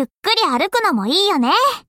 ゆっくり歩くのもいいよね。